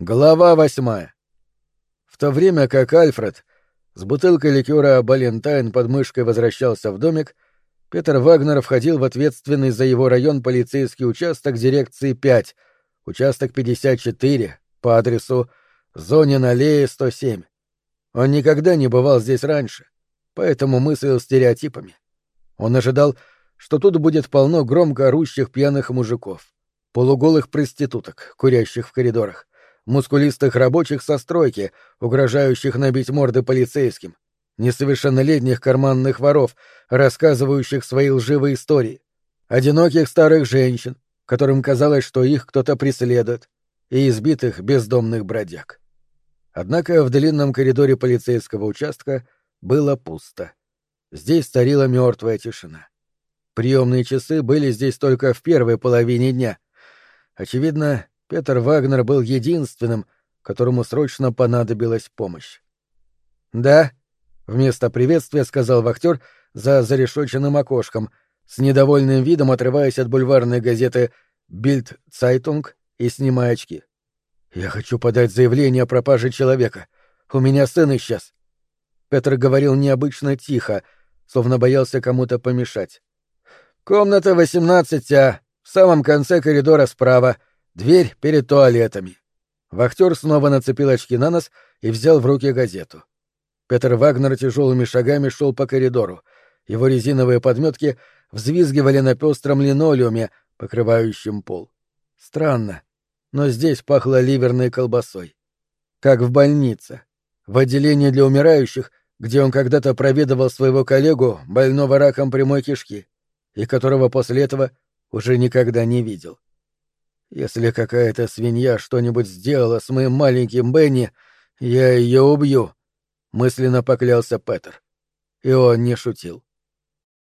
Глава восьмая. В то время как Альфред с бутылкой ликера Балентайн под мышкой возвращался в домик, Петр Вагнер входил в ответственный за его район полицейский участок дирекции 5, участок 54, по адресу Зонин аллея 107. Он никогда не бывал здесь раньше, поэтому мыслил стереотипами. Он ожидал, что тут будет полно громко орущих пьяных мужиков, полуголых проституток, курящих в коридорах, мускулистых рабочих со стройки, угрожающих набить морды полицейским, несовершеннолетних карманных воров, рассказывающих свои лживые истории, одиноких старых женщин, которым казалось, что их кто-то преследует, и избитых бездомных бродяг. Однако в длинном коридоре полицейского участка было пусто. Здесь царила мертвая тишина. Приемные часы были здесь только в первой половине дня. Очевидно, Петр Вагнер был единственным, которому срочно понадобилась помощь. «Да», — вместо приветствия сказал вахтер за зарешоченным окошком, с недовольным видом отрываясь от бульварной газеты «Бильд Цайтунг» и снимая очки. «Я хочу подать заявление о пропаже человека. У меня сын исчез». Петр говорил необычно тихо, словно боялся кому-то помешать. «Комната 18А, в самом конце коридора справа», Дверь перед туалетами. Вахтер снова нацепил очки на нос и взял в руки газету. Петр Вагнер тяжелыми шагами шел по коридору. Его резиновые подметки взвизгивали на пестром линолеуме, покрывающем пол. Странно, но здесь пахло ливерной колбасой. Как в больнице. В отделении для умирающих, где он когда-то проведывал своего коллегу, больного раком прямой кишки, и которого после этого уже никогда не видел. Если какая-то свинья что-нибудь сделала с моим маленьким Бенни, я ее убью, мысленно поклялся Петер. И он не шутил.